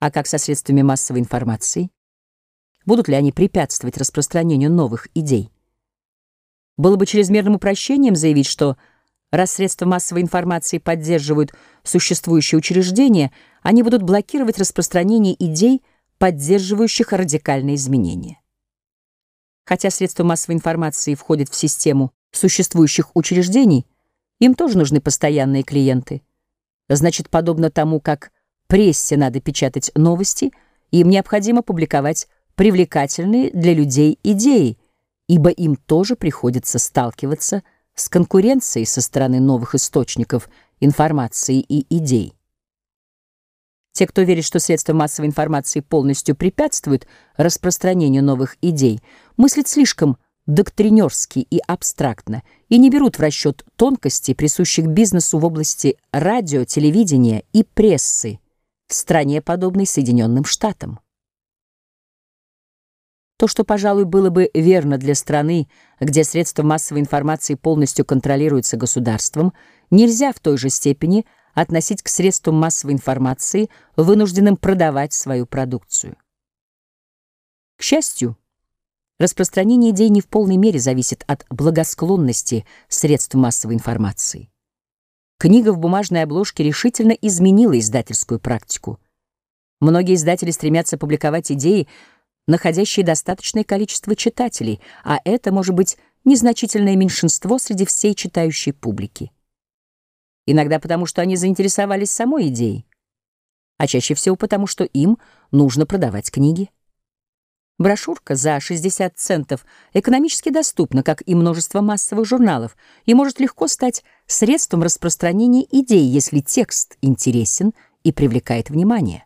А как со средствами массовой информации? Будут ли они препятствовать распространению новых идей? Было бы чрезмерным упрощением заявить, что раз средства массовой информации поддерживают существующие учреждения, они будут блокировать распространение идей, поддерживающих радикальные изменения. Хотя средства массовой информации входят в систему существующих учреждений, им тоже нужны постоянные клиенты. Значит, подобно тому, как прессе надо печатать новости, им необходимо публиковать привлекательные для людей идеи, ибо им тоже приходится сталкиваться с конкуренцией со стороны новых источников информации и идей. Те, кто верит, что средства массовой информации полностью препятствуют распространению новых идей, мыслят слишком доктринерски и абстрактно и не берут в расчет тонкости, присущих бизнесу в области радио, телевидения и прессы, в стране, подобной Соединенным Штатам. То, что, пожалуй, было бы верно для страны, где средства массовой информации полностью контролируются государством, нельзя в той же степени относить к средствам массовой информации, вынужденным продавать свою продукцию. К счастью, распространение идей не в полной мере зависит от благосклонности средств массовой информации. Книга в бумажной обложке решительно изменила издательскую практику. Многие издатели стремятся публиковать идеи, находящие достаточное количество читателей, а это может быть незначительное меньшинство среди всей читающей публики. Иногда потому, что они заинтересовались самой идеей, а чаще всего потому, что им нужно продавать книги. Брошюрка за 60 центов экономически доступна, как и множество массовых журналов, и может легко стать средством распространения идей, если текст интересен и привлекает внимание.